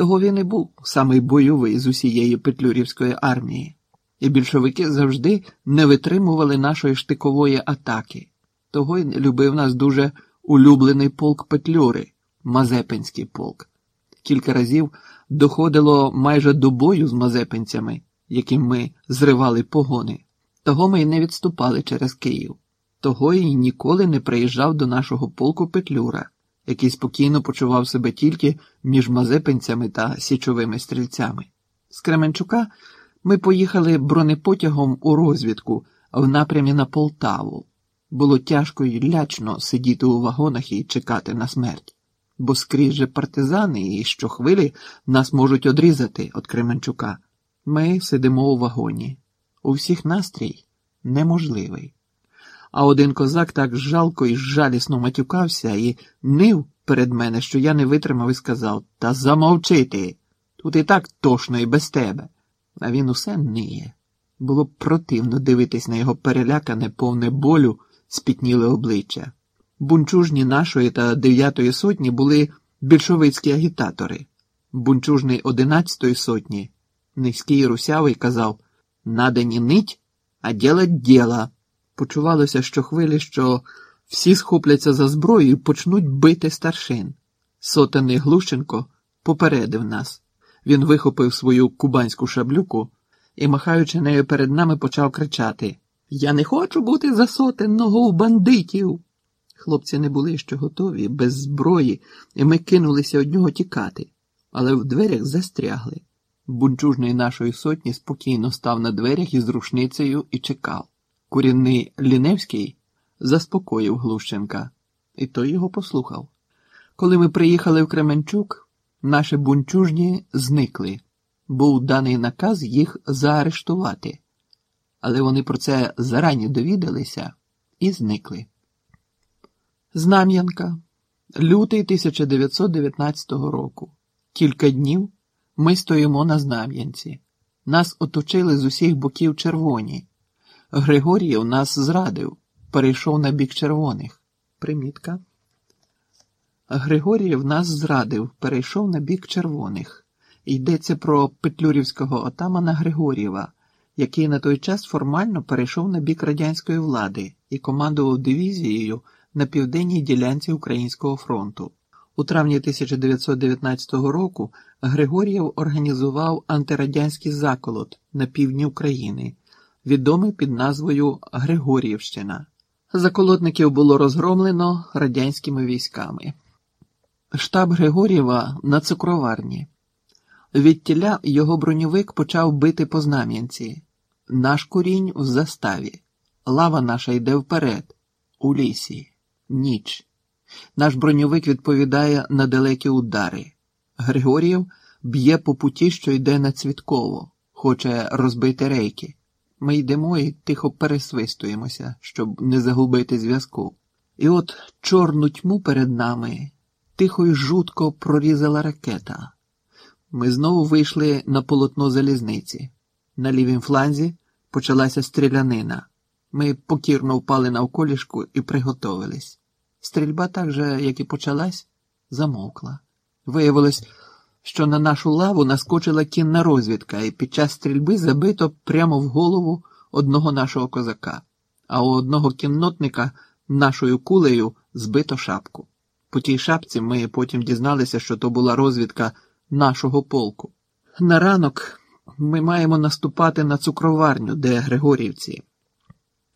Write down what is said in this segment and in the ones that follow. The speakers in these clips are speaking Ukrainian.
Того він і був самий бойовий з усієї петлюрівської армії, і більшовики завжди не витримували нашої штикової атаки. Того й любив нас дуже улюблений полк Петлюри, Мазепинський полк. Кілька разів доходило майже до бою з мазепинцями, яким ми зривали погони. Того ми й не відступали через Київ. Того й ніколи не приїжджав до нашого полку Петлюра, який спокійно почував себе тільки між мазепинцями та січовими стрільцями. З Кременчука ми поїхали бронепотягом у розвідку в напрямі на Полтаву. Було тяжко й лячно сидіти у вагонах і чекати на смерть, бо скрізь же партизани і щохвилі нас можуть одрізати від Кременчука. Ми сидимо у вагоні. У всіх настрій неможливий. А один козак так жалко і жалісно матюкався і нив перед мене, що я не витримав і сказав Та замовчи ти, тут і так тошно і без тебе. А він усе ниє. Було б противно дивитись на його перелякане, повне болю, спітніле обличчя. Бунчужні нашої та дев'ятої сотні були більшовицькі агітатори. Бунчужний одинадцятої сотні, низький русявий, казав Надо не нить, а делать діло. Почувалося щохвилі, що всі схопляться за зброю і почнуть бити старшин. Сотений Глущенко попередив нас. Він вихопив свою кубанську шаблюку і, махаючи нею перед нами, почав кричати: Я не хочу бути засотенного у бандитів. Хлопці не були ще готові, без зброї, і ми кинулися од нього тікати, але в дверях застрягли. Бунчужний нашої сотні спокійно став на дверях із рушницею і чекав. Курінний Ліневський заспокоїв Глущенка, і той його послухав. Коли ми приїхали в Кременчук, наші бунчужні зникли. Був даний наказ їх заарештувати, але вони про це зарані довідалися і зникли. Знам'янка, лютий 1919 року. Кілька днів ми стоїмо на Знам'янці. Нас оточили з усіх боків червоні. Григорієв нас зрадив, перейшов на бік червоних. Примітка. Григорієв нас зрадив, перейшов на бік червоних. Йдеться про петлюрівського отамана Григорієва, який на той час формально перейшов на бік радянської влади і командував дивізією на південній ділянці Українського фронту. У травні 1919 року Григорієв організував антирадянський заколот на півдні України, відомий під назвою Григоріївщина. Заколотників було розгромлено радянськими військами. Штаб Григорєва на цукроварні. Відтіля його броньовик почав бити по знам'янці. Наш курінь в заставі. Лава наша йде вперед, у лісі, ніч. Наш броньовик відповідає на далекі удари. Григорієв б'є по путі, що йде на Цвітково, хоче розбити рейки. Ми йдемо і тихо пересвистуємося, щоб не загубити зв'язку. І от чорну тьму перед нами тихо й жутко прорізала ракета. Ми знову вийшли на полотно залізниці. На лівім фланзі почалася стрілянина. Ми покірно впали на околішку і приготовились. Стрільба так же, як і почалась, замовкла. Виявилось, що на нашу лаву наскочила кінна розвідка, і під час стрільби забито прямо в голову одного нашого козака, а у одного кіннотника нашою кулею збито шапку. По тій шапці ми потім дізналися, що то була розвідка нашого полку. На ранок ми маємо наступати на цукроварню, де Григорівці.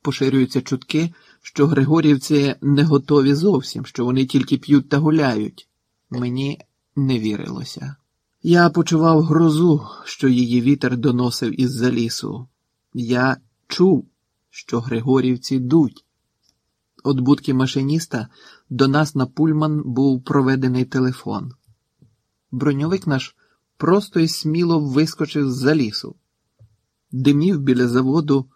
Поширюються чутки, що Григорівці не готові зовсім, що вони тільки п'ють та гуляють. Мені не вірилося. Я почував грозу, що її вітер доносив із-за лісу. Я чув, що Григорівці дуть. От будки машиніста до нас на пульман був проведений телефон. Броньовик наш просто і сміло вискочив з-за лісу. Димів біля заводу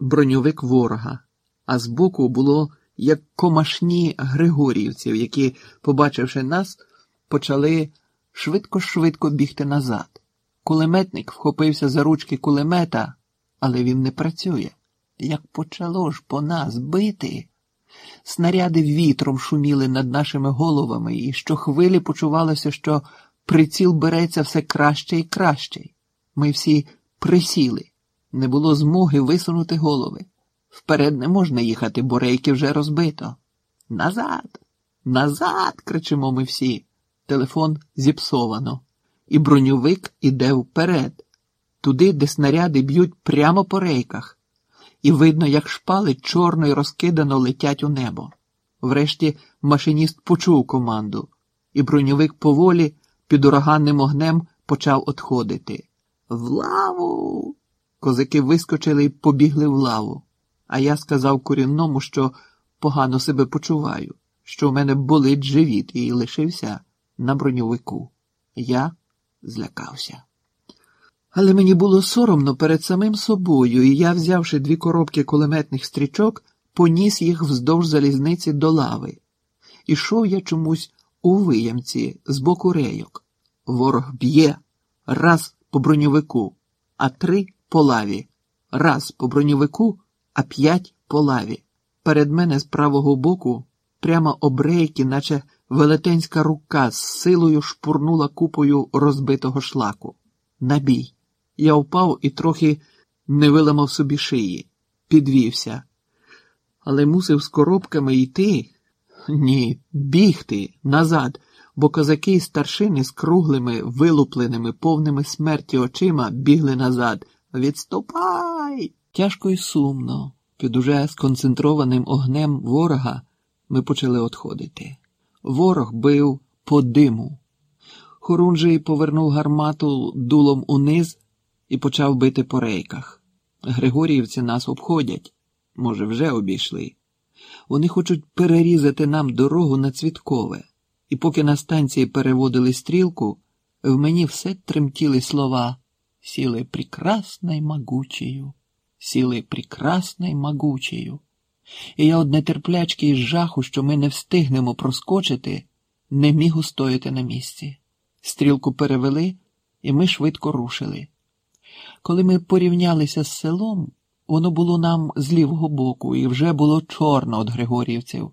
броньовик ворога, а збоку було як комашні Григорівців, які, побачивши нас, почали швидко-швидко бігти назад. Кулеметник вхопився за ручки кулемета, але він не працює. Як почало ж по нас бити. Снаряди вітром шуміли над нашими головами, і щохвилі почувалося, що приціл береться все краще і краще. Ми всі присіли, не було змоги висунути голови. Вперед не можна їхати, бо рейки вже розбито. Назад, назад, кричимо ми всі. Телефон зіпсовано, і броньовик іде вперед, туди, де снаряди б'ють прямо по рейках, і видно, як шпали чорно й розкидано летять у небо. Врешті машиніст почув команду, і броньовик поволі під ураганним огнем почав отходити. В лаву. Козаки вискочили і побігли в лаву. А я сказав корінному, що погано себе почуваю, що в мене болить живіт і лишився на броньовику. Я злякався. Але мені було соромно перед самим собою, і я, взявши дві коробки кулеметних стрічок, поніс їх вздовж залізниці до лави. Ішов я чомусь у виямці з боку рейок. Ворог б'є раз по броньовику, а три по лаві, раз по броньовику, а п'ять по лаві. Перед мене з правого боку, прямо об рейки, наче велетенська рука з силою шпурнула купою розбитого шлаку. Набій. Я впав і трохи не виламав собі шиї, підвівся. Але мусив з коробками йти. Ні, бігти назад, бо козаки й старшини з круглими, вилупленими, повними смерті очима бігли назад. Відступай! Тяжко й сумно. Під уже сконцентрованим огнем ворога ми почали отходити. Ворог бив по диму. Хорунжий повернув гармату дулом униз і почав бити по рейках. Григоріївці нас обходять, може, вже обійшли. Вони хочуть перерізати нам дорогу на Цвіткове, і поки на станції переводили стрілку, в мені все тремтіли слова сіли прекрасною могучею, сіли прекрасною могучею. І я од нетерплячки і жаху, що ми не встигнемо проскочити, не міг устояти на місці. Стрілку перевели, і ми швидко рушили. Коли ми порівнялися з селом, воно було нам з лівого боку і вже було чорно від Григорівців.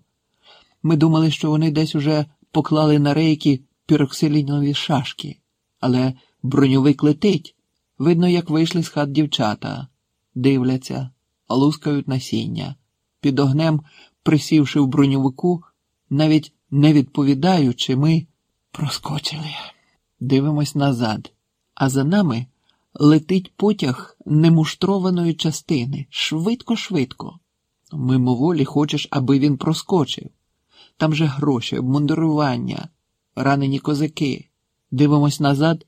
Ми думали, що вони десь уже поклали на рейки піроксилінові шашки, але броньовик летить. Видно, як вийшли з хат дівчата, дивляться, лускають насіння. Під огнем, присівши в броньовику, навіть не відповідаючи, ми проскочили. Дивимось назад, а за нами летить потяг немуштрованої частини швидко-швидко. Мимоволі хочеш, аби він проскочив. Там же гроші, обмундирування, ранені козаки. Дивимось назад